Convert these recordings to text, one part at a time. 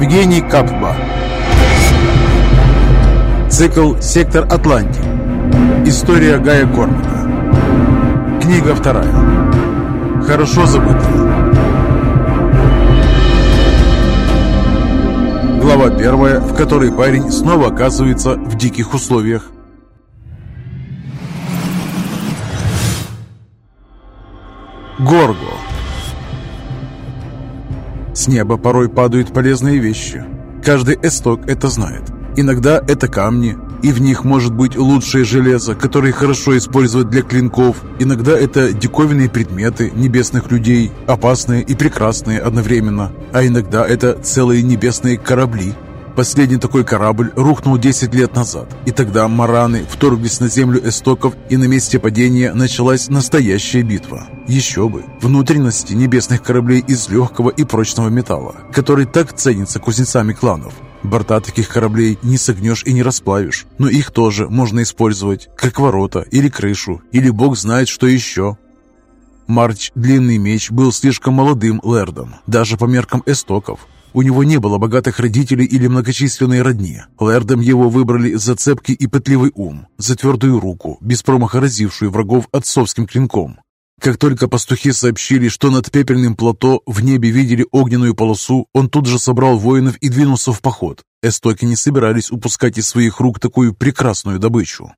Евгений Капба Цикл «Сектор Атлантик» История Гая Кормака Книга вторая. Хорошо забытая. Глава первая, в которой парень снова оказывается в диких условиях. Горго С неба порой падают полезные вещи. Каждый эсток это знает. Иногда это камни, и в них может быть лучшее железо, которое хорошо использовать для клинков. Иногда это диковинные предметы небесных людей, опасные и прекрасные одновременно. А иногда это целые небесные корабли, Последний такой корабль рухнул 10 лет назад, и тогда мараны вторглись на землю эстоков, и на месте падения началась настоящая битва. Еще бы! Внутренности небесных кораблей из легкого и прочного металла, который так ценится кузнецами кланов. Борта таких кораблей не согнешь и не расплавишь, но их тоже можно использовать, как ворота или крышу, или бог знает что еще. Марч Длинный Меч был слишком молодым лэрдом, даже по меркам эстоков. У него не было богатых родителей или многочисленной родни. Лэрдом его выбрали за цепкий и пытливый ум, за твердую руку, без промаха разившую врагов отцовским клинком. Как только пастухи сообщили, что над пепельным плато в небе видели огненную полосу, он тут же собрал воинов и двинулся в поход. Эстоки не собирались упускать из своих рук такую прекрасную добычу.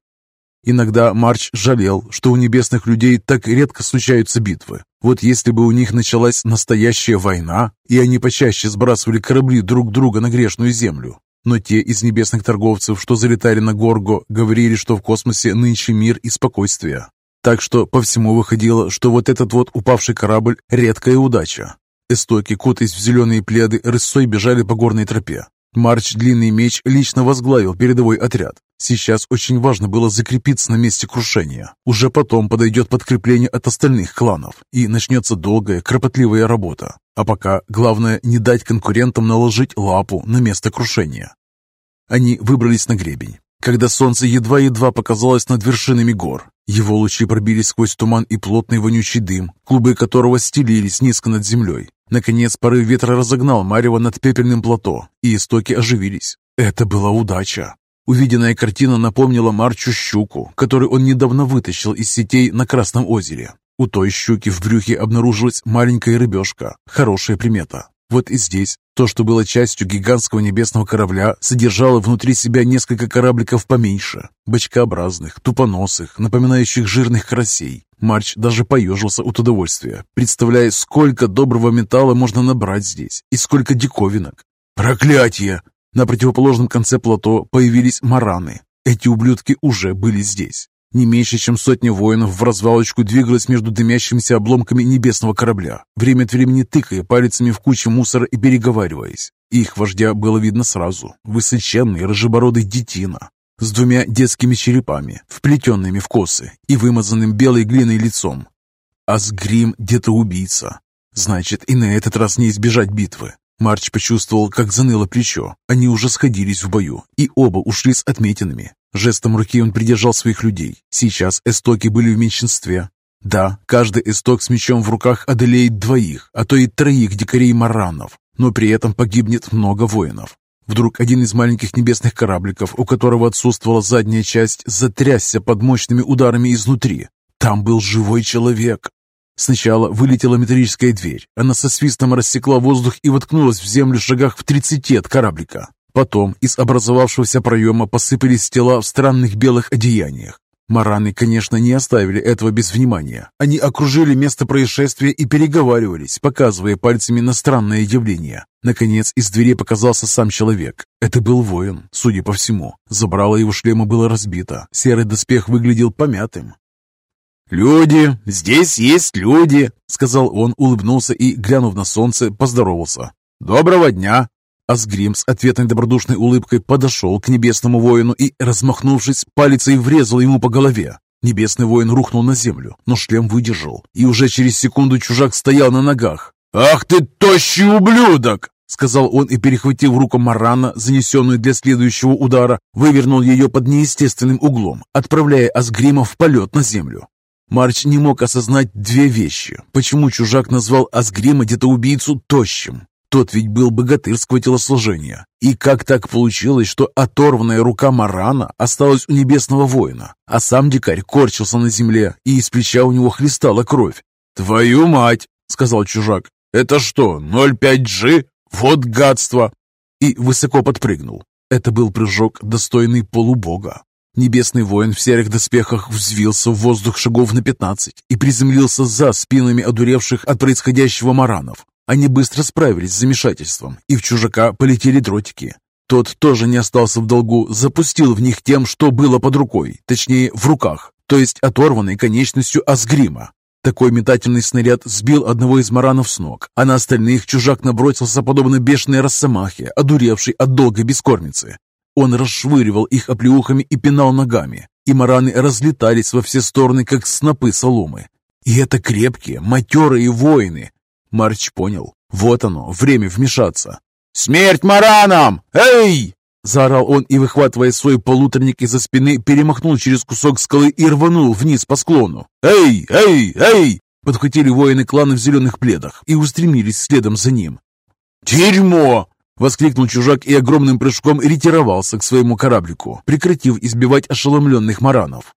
Иногда Марч жалел, что у небесных людей так редко случаются битвы. Вот если бы у них началась настоящая война, и они почаще сбрасывали корабли друг друга на грешную землю. Но те из небесных торговцев, что залетали на Горго, говорили, что в космосе нынче мир и спокойствие. Так что по всему выходило, что вот этот вот упавший корабль – редкая удача. Эстоки, кутаясь в зеленые пледы, рысой бежали по горной тропе. Марч Длинный Меч лично возглавил передовой отряд. Сейчас очень важно было закрепиться на месте крушения. Уже потом подойдет подкрепление от остальных кланов, и начнется долгая, кропотливая работа. А пока главное не дать конкурентам наложить лапу на место крушения. Они выбрались на гребень. Когда солнце едва-едва показалось над вершинами гор, его лучи пробились сквозь туман и плотный вонючий дым, клубы которого стелились низко над землей. Наконец, порыв ветра разогнал Марева над пепельным плато, и истоки оживились. Это была удача. Увиденная картина напомнила Марчу щуку, которую он недавно вытащил из сетей на Красном озере. У той щуки в брюхе обнаружилась маленькая рыбешка. Хорошая примета. Вот и здесь то, что было частью гигантского небесного корабля, содержало внутри себя несколько корабликов поменьше, бочкообразных, тупоносых, напоминающих жирных карасей. Марч даже поежился от удовольствия, представляя, сколько доброго металла можно набрать здесь и сколько диковинок. Проклятие! На противоположном конце плато появились мараны. Эти ублюдки уже были здесь. Не меньше, чем сотня воинов в развалочку двигалась между дымящимися обломками небесного корабля, время от времени тыкая пальцами в кучу мусора и переговариваясь. Их вождя было видно сразу. Высоченный, рыжебородый детина, с двумя детскими черепами, вплетенными в косы и вымазанным белой глиной лицом. Асгрим где-то убийца. Значит, и на этот раз не избежать битвы. Марч почувствовал, как заныло плечо. Они уже сходились в бою, и оба ушли с отметинами. Жестом руки он придержал своих людей. Сейчас эстоки были в меньшинстве. Да, каждый эсток с мечом в руках одолеет двоих, а то и троих дикарей-маранов, но при этом погибнет много воинов. Вдруг один из маленьких небесных корабликов, у которого отсутствовала задняя часть, затрясся под мощными ударами изнутри. Там был живой человек. Сначала вылетела металлическая дверь. Она со свистом рассекла воздух и воткнулась в землю в шагах в тридцати от кораблика. Потом из образовавшегося проема посыпались тела в странных белых одеяниях. Мараны, конечно, не оставили этого без внимания. Они окружили место происшествия и переговаривались, показывая пальцами на странное явление. Наконец, из двери показался сам человек. Это был воин, судя по всему. Забрало его шлема было разбито. Серый доспех выглядел помятым. «Люди! Здесь есть люди!» — сказал он, улыбнулся и, глянув на солнце, поздоровался. «Доброго дня!» Асгрим с ответной добродушной улыбкой подошел к небесному воину и, размахнувшись, палицей врезал ему по голове. Небесный воин рухнул на землю, но шлем выдержал, и уже через секунду чужак стоял на ногах. «Ах ты тощий ублюдок!» — сказал он и, перехватив руку Марана, занесенную для следующего удара, вывернул ее под неестественным углом, отправляя Асгрима в полет на землю. Марч не мог осознать две вещи. Почему чужак назвал Асгрима где-то убийцу тощим? Тот ведь был богатырского телосложения. И как так получилось, что оторванная рука Марана осталась у небесного воина, а сам дикарь корчился на земле, и из плеча у него хлестала кровь? «Твою мать!» — сказал чужак. «Это что, 0,5G? Вот гадство!» И высоко подпрыгнул. Это был прыжок, достойный полубога. Небесный воин в серых доспехах взвился в воздух шагов на пятнадцать и приземлился за спинами одуревших от происходящего маранов. Они быстро справились с замешательством, и в чужака полетели дротики. Тот тоже не остался в долгу, запустил в них тем, что было под рукой, точнее, в руках, то есть оторванной конечностью асгрима. Такой метательный снаряд сбил одного из маранов с ног, а на остальных чужак набросился подобно бешеной росомахе, одуревшей от долгой бескормицы. Он расшвыривал их оплеухами и пинал ногами, и мараны разлетались во все стороны, как снопы соломы. И это крепкие, матерые воины. Марч понял. Вот оно, время вмешаться. «Смерть маранам! Эй!» Заорал он и, выхватывая свой полуторник из-за спины, перемахнул через кусок скалы и рванул вниз по склону. «Эй! Эй! Эй!» Подхватили воины клана в зеленых пледах и устремились следом за ним. «Дерьмо!» — воскликнул чужак и огромным прыжком ретировался к своему кораблику, прекратив избивать ошеломленных маранов.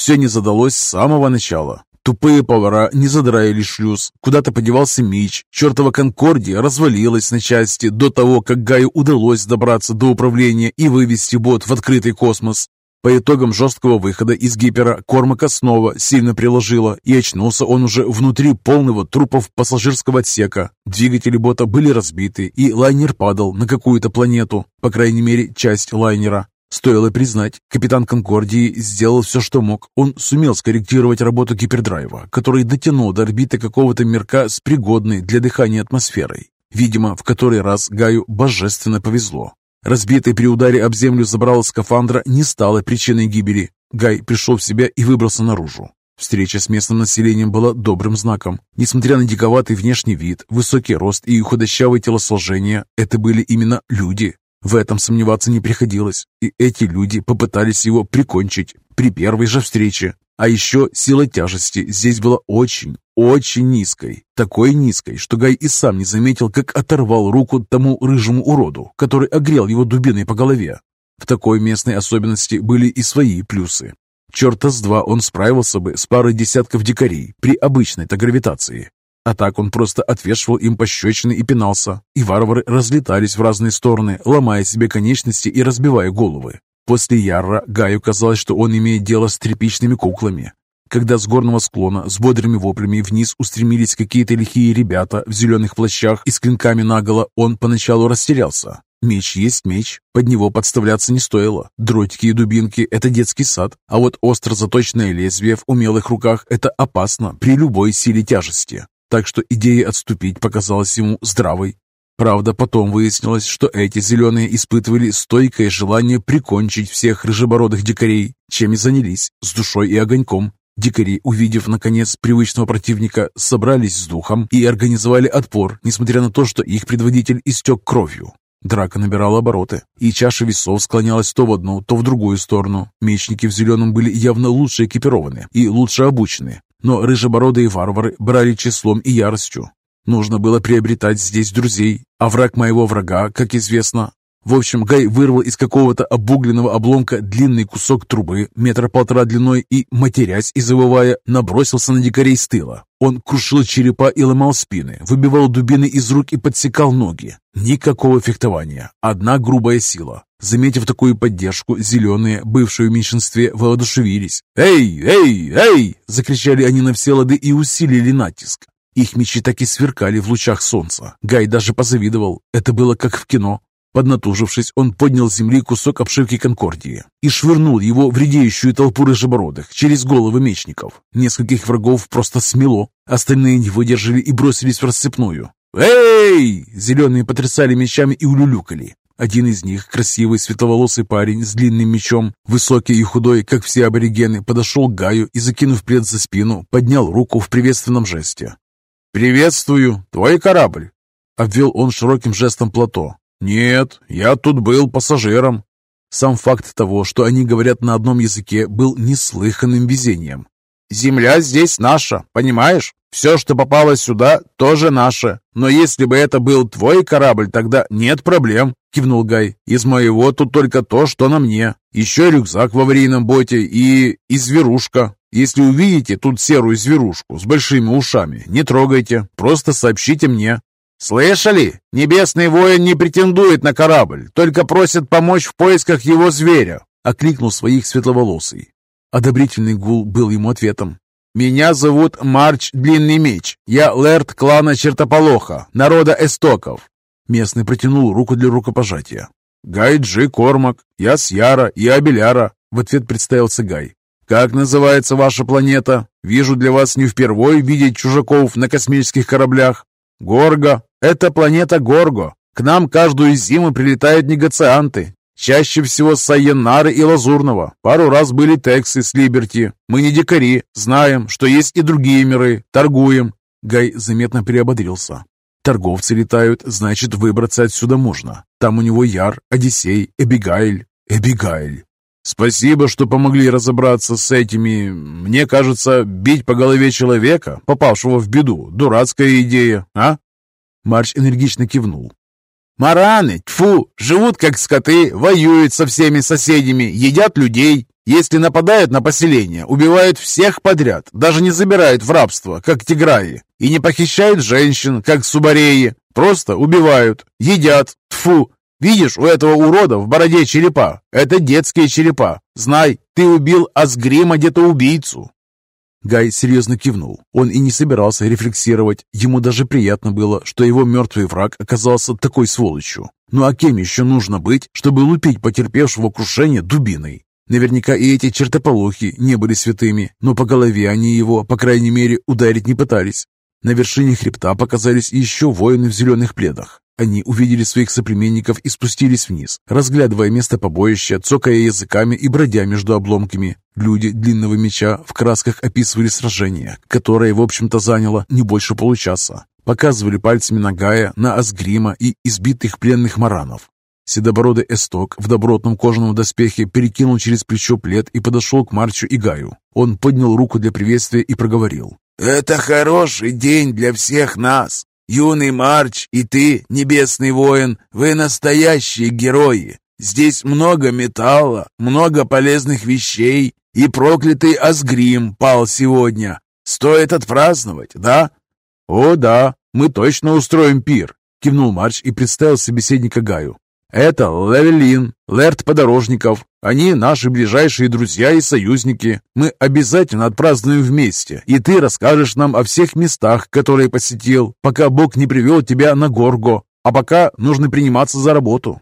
Все не задалось с самого начала. Тупые повара не задраили шлюз, куда-то подевался меч, чертова Конкордия развалилась на части до того, как Гаю удалось добраться до управления и вывести бот в открытый космос. По итогам жесткого выхода из гипера Кормака снова сильно приложило, и очнулся он уже внутри полного трупов пассажирского отсека. Двигатели бота были разбиты, и лайнер падал на какую-то планету, по крайней мере, часть лайнера. Стоило признать, капитан Конкордии сделал все, что мог. Он сумел скорректировать работу гипердрайва, который дотянул до орбиты какого-то мирка с пригодной для дыхания атмосферой. Видимо, в который раз Гаю божественно повезло. Разбитый при ударе об землю забрало скафандра не стало причиной гибели. Гай пришел в себя и выбрался наружу. Встреча с местным населением была добрым знаком. Несмотря на диковатый внешний вид, высокий рост и худощавое телосложение, это были именно люди, в этом сомневаться не приходилось, и эти люди попытались его прикончить при первой же встрече. А еще сила тяжести здесь была очень, очень низкой. Такой низкой, что Гай и сам не заметил, как оторвал руку тому рыжему уроду, который огрел его дубиной по голове. В такой местной особенности были и свои плюсы. Черта с два он справился бы с парой десятков дикарей при обычной-то гравитации. А так он просто отвешивал им пощечины и пинался, и варвары разлетались в разные стороны, ломая себе конечности и разбивая головы. После Ярра Гаю казалось, что он имеет дело с тряпичными куклами. Когда с горного склона с бодрыми воплями вниз устремились какие-то лихие ребята в зеленых плащах и с клинками наголо, он поначалу растерялся. Меч есть меч, под него подставляться не стоило. Дротики и дубинки – это детский сад, а вот остро заточенное лезвие в умелых руках – это опасно при любой силе тяжести так что идея отступить показалась ему здравой. Правда, потом выяснилось, что эти зеленые испытывали стойкое желание прикончить всех рыжебородых дикарей, чем и занялись, с душой и огоньком. Дикари, увидев, наконец, привычного противника, собрались с духом и организовали отпор, несмотря на то, что их предводитель истек кровью. Драка набирала обороты, и чаша весов склонялась то в одну, то в другую сторону. Мечники в зеленом были явно лучше экипированы и лучше обучены, но рыжебородые варвары брали числом и яростью. Нужно было приобретать здесь друзей, а враг моего врага, как известно. В общем, Гай вырвал из какого-то обугленного обломка длинный кусок трубы, метра полтора длиной, и, матерясь и завывая, набросился на дикарей с тыла. Он крушил черепа и ломал спины, выбивал дубины из рук и подсекал ноги. Никакого фехтования, одна грубая сила. Заметив такую поддержку, зеленые, бывшие в меньшинстве, воодушевились. «Эй, эй, эй!» – закричали они на все лады и усилили натиск. Их мечи так и сверкали в лучах солнца. Гай даже позавидовал. Это было как в кино. Поднатужившись, он поднял с земли кусок обшивки Конкордии и швырнул его в редеющую толпу рыжебородых через головы мечников. Нескольких врагов просто смело. Остальные не выдержали и бросились в рассыпную. «Эй!» Зеленые потрясали мечами и улюлюкали. Один из них, красивый светловолосый парень с длинным мечом, высокий и худой, как все аборигены, подошел к Гаю и, закинув плед за спину, поднял руку в приветственном жесте. «Приветствую! Твой корабль!» Обвел он широким жестом плато. «Нет, я тут был пассажиром». Сам факт того, что они говорят на одном языке, был неслыханным везением. «Земля здесь наша, понимаешь? Все, что попало сюда, тоже наше. Но если бы это был твой корабль, тогда нет проблем», — кивнул Гай. «Из моего тут только то, что на мне. Еще рюкзак в аварийном боте и... и зверушка. Если увидите тут серую зверушку с большими ушами, не трогайте, просто сообщите мне». «Слышали? Небесный воин не претендует на корабль, только просит помочь в поисках его зверя», — окликнул своих светловолосый. Одобрительный гул был ему ответом. «Меня зовут Марч Длинный Меч. Я лэрд клана Чертополоха, народа Эстоков». Местный протянул руку для рукопожатия. «Гай Джи Кормак. Я с Яра и Абеляра», — в ответ представился Гай. «Как называется ваша планета? Вижу для вас не впервой видеть чужаков на космических кораблях. Горго. Это планета Горго. К нам каждую зиму прилетают негацианты. Чаще всего Сайенары и Лазурного. Пару раз были Тексы с Либерти. Мы не дикари, знаем, что есть и другие миры. Торгуем». Гай заметно приободрился. Торговцы летают, значит, выбраться отсюда можно. Там у него Яр, Одиссей, Эбигайль. Эбигайль. Спасибо, что помогли разобраться с этими... Мне кажется, бить по голове человека, попавшего в беду, дурацкая идея, а? Марч энергично кивнул. Мараны, тьфу, живут как скоты, воюют со всеми соседями, едят людей. Если нападают на поселение, убивают всех подряд, даже не забирают в рабство, как тиграи, и не похищают женщин, как субареи. Просто убивают, едят, тьфу. Видишь, у этого урода в бороде черепа. Это детские черепа. Знай, ты убил Асгрима где-то убийцу. Гай серьезно кивнул. Он и не собирался рефлексировать. Ему даже приятно было, что его мертвый враг оказался такой сволочью. Ну а кем еще нужно быть, чтобы лупить потерпевшего крушение дубиной? Наверняка и эти чертополохи не были святыми, но по голове они его, по крайней мере, ударить не пытались. На вершине хребта показались еще воины в зеленых пледах. Они увидели своих соплеменников и спустились вниз, разглядывая место побоища, цокая языками и бродя между обломками. Люди длинного меча в красках описывали сражение, которое, в общем-то, заняло не больше получаса. Показывали пальцами на Гая, на Асгрима и избитых пленных маранов. Седобородый эсток в добротном кожаном доспехе перекинул через плечо плед и подошел к Марчу и Гаю. Он поднял руку для приветствия и проговорил. «Это хороший день для всех нас. Юный Марч и ты, небесный воин, вы настоящие герои. Здесь много металла, много полезных вещей, и проклятый Асгрим пал сегодня. Стоит отпраздновать, да?» «О, да, мы точно устроим пир», — кивнул Марч и представил собеседника Гаю. «Это Левелин, Лерт Подорожников. Они наши ближайшие друзья и союзники. Мы обязательно отпразднуем вместе, и ты расскажешь нам о всех местах, которые посетил, пока Бог не привел тебя на Горго. А пока нужно приниматься за работу».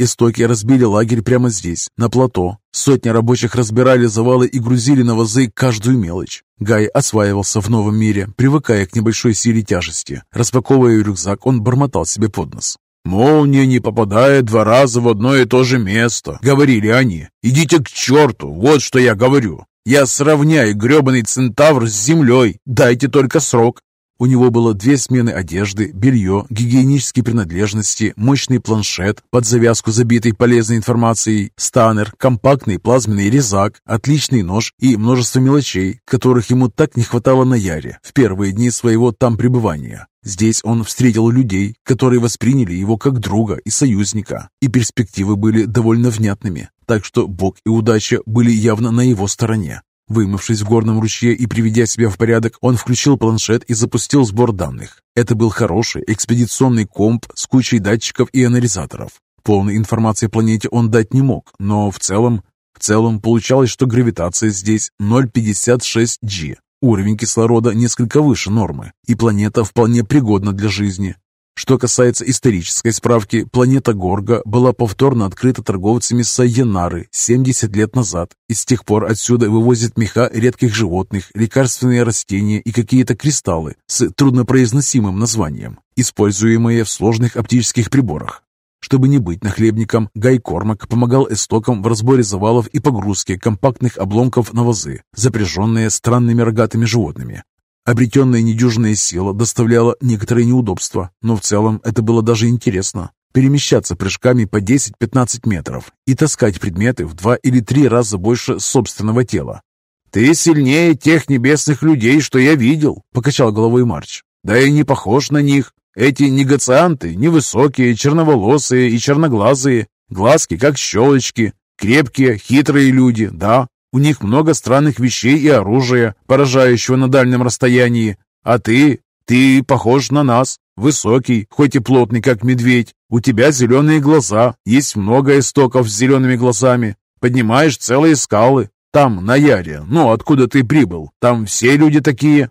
Истоки разбили лагерь прямо здесь, на плато. Сотни рабочих разбирали завалы и грузили на вазы каждую мелочь. Гай осваивался в новом мире, привыкая к небольшой силе тяжести. Распаковывая рюкзак, он бормотал себе под нос. «Молния не попадает два раза в одно и то же место», — говорили они. «Идите к черту, вот что я говорю. Я сравняю гребаный центавр с землей, дайте только срок. У него было две смены одежды, белье, гигиенические принадлежности, мощный планшет, под завязку забитый полезной информацией, станер, компактный плазменный резак, отличный нож и множество мелочей, которых ему так не хватало на Яре в первые дни своего там пребывания. Здесь он встретил людей, которые восприняли его как друга и союзника, и перспективы были довольно внятными, так что Бог и удача были явно на его стороне. Вымывшись в горном ручье и приведя себя в порядок, он включил планшет и запустил сбор данных. Это был хороший экспедиционный комп с кучей датчиков и анализаторов. Полной информации о планете он дать не мог, но в целом... В целом получалось, что гравитация здесь 0,56 G. Уровень кислорода несколько выше нормы, и планета вполне пригодна для жизни. Что касается исторической справки, планета Горга была повторно открыта торговцами Сайенары 70 лет назад, и с тех пор отсюда вывозят меха редких животных, лекарственные растения и какие-то кристаллы с труднопроизносимым названием, используемые в сложных оптических приборах. Чтобы не быть нахлебником, Гай Кормак помогал эстокам в разборе завалов и погрузке компактных обломков на вазы, запряженные странными рогатыми животными. Обретенная недюжинная сила доставляла некоторые неудобства, но в целом это было даже интересно. Перемещаться прыжками по 10-15 метров и таскать предметы в два или три раза больше собственного тела. «Ты сильнее тех небесных людей, что я видел», — покачал головой Марч. «Да и не похож на них. Эти негацианты невысокие, черноволосые и черноглазые, глазки как щелочки, крепкие, хитрые люди, да. У них много странных вещей и оружия, поражающего на дальнем расстоянии. А ты, ты похож на нас, высокий, хоть и плотный, как медведь. У тебя зеленые глаза, есть много истоков с зелеными глазами. Поднимаешь целые скалы, там, на Яре, ну, откуда ты прибыл, там все люди такие?»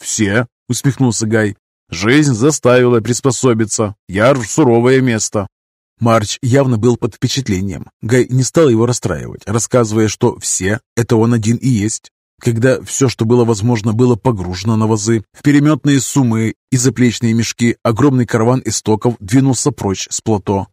«Все», — усмехнулся Гай. «Жизнь заставила приспособиться. Яр — суровое место». Марч явно был под впечатлением. Гай не стал его расстраивать, рассказывая, что все — это он один и есть. Когда все, что было возможно, было погружено на вазы, в переметные суммы и заплечные мешки, огромный караван истоков двинулся прочь с плато.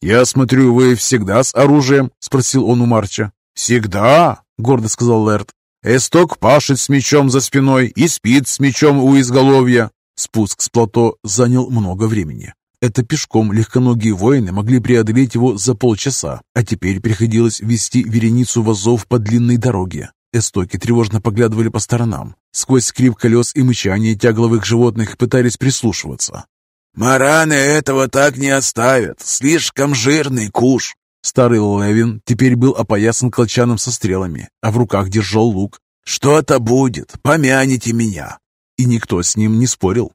«Я смотрю, вы всегда с оружием?» — спросил он у Марча. «Всегда!» — гордо сказал Лэрд. «Эсток пашет с мечом за спиной и спит с мечом у изголовья». Спуск с плато занял много времени. Это пешком легконогие воины могли преодолеть его за полчаса, а теперь приходилось вести вереницу вазов по длинной дороге. Эстоки тревожно поглядывали по сторонам. Сквозь скрип колес и мычание тягловых животных пытались прислушиваться. «Мараны этого так не оставят. Слишком жирный куш. Старый Левин теперь был опоясан колчаном со стрелами, а в руках держал лук. «Что-то будет, помяните меня!» И никто с ним не спорил.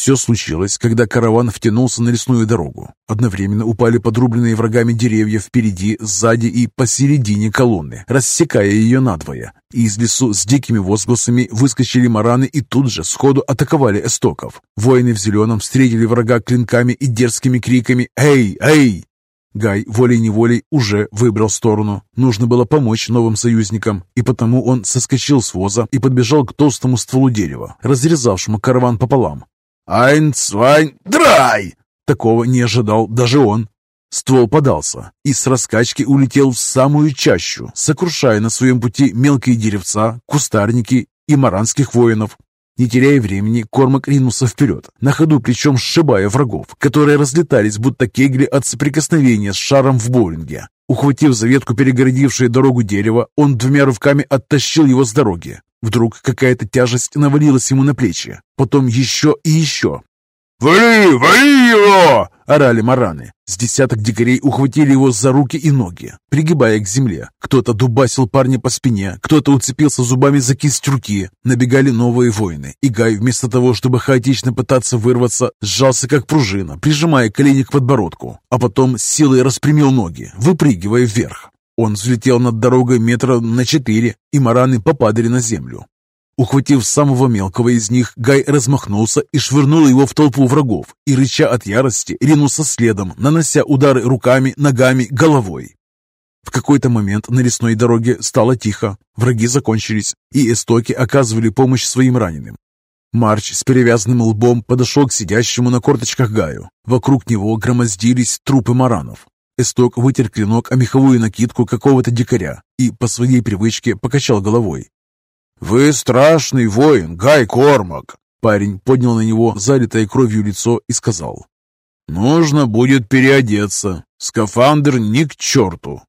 Все случилось, когда караван втянулся на лесную дорогу. Одновременно упали подрубленные врагами деревья впереди, сзади и посередине колонны, рассекая ее надвое. Из лесу с дикими возгласами выскочили мараны и тут же сходу атаковали эстоков. Воины в зеленом встретили врага клинками и дерзкими криками «Эй! Эй!». Гай волей-неволей уже выбрал сторону. Нужно было помочь новым союзникам, и потому он соскочил с воза и подбежал к толстому стволу дерева, разрезавшему караван пополам. «Айн, свайн, драй!» Такого не ожидал даже он. Ствол подался и с раскачки улетел в самую чащу, сокрушая на своем пути мелкие деревца, кустарники и маранских воинов. Не теряя времени, Кормак ринулся вперед, на ходу причем сшибая врагов, которые разлетались, будто кегли от соприкосновения с шаром в боулинге. Ухватив за ветку перегородившее дорогу дерева, он двумя рывками оттащил его с дороги. Вдруг какая-то тяжесть навалилась ему на плечи, потом еще и еще. «Вали, вали его!» — орали мараны. С десяток дикарей ухватили его за руки и ноги, пригибая к земле. Кто-то дубасил парня по спине, кто-то уцепился зубами за кисть руки. Набегали новые воины, и Гай, вместо того, чтобы хаотично пытаться вырваться, сжался как пружина, прижимая колени к подбородку, а потом с силой распрямил ноги, выпрыгивая вверх. Он взлетел над дорогой метра на четыре, и мараны попадали на землю. Ухватив самого мелкого из них, Гай размахнулся и швырнул его в толпу врагов, и, рыча от ярости, ринулся следом, нанося удары руками, ногами, головой. В какой-то момент на лесной дороге стало тихо, враги закончились, и эстоки оказывали помощь своим раненым. Марч с перевязанным лбом подошел к сидящему на корточках Гаю. Вокруг него громоздились трупы маранов. Эсток вытер клинок о меховую накидку какого-то дикаря и по своей привычке покачал головой. «Вы страшный воин, Гай Кормак!» Парень поднял на него залитое кровью лицо и сказал. «Нужно будет переодеться. Скафандр ни к черту.